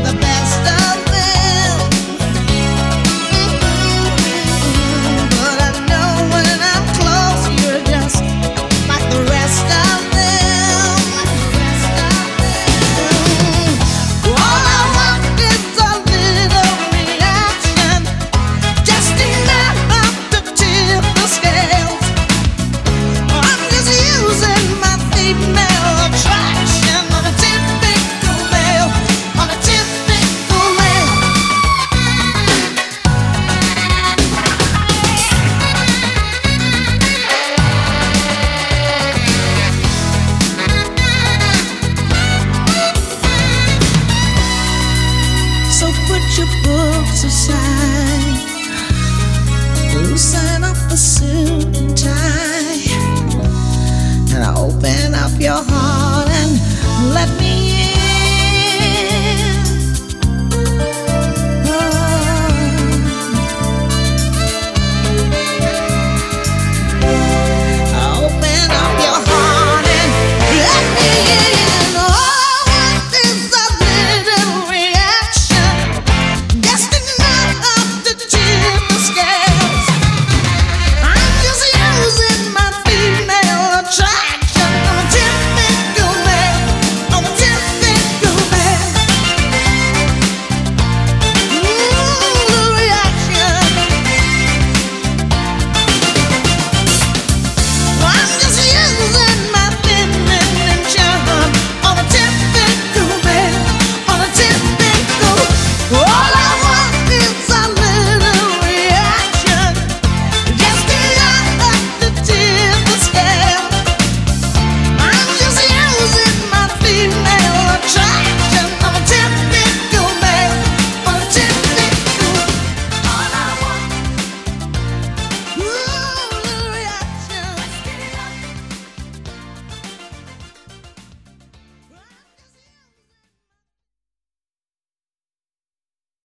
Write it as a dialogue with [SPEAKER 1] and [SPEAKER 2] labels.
[SPEAKER 1] with a let me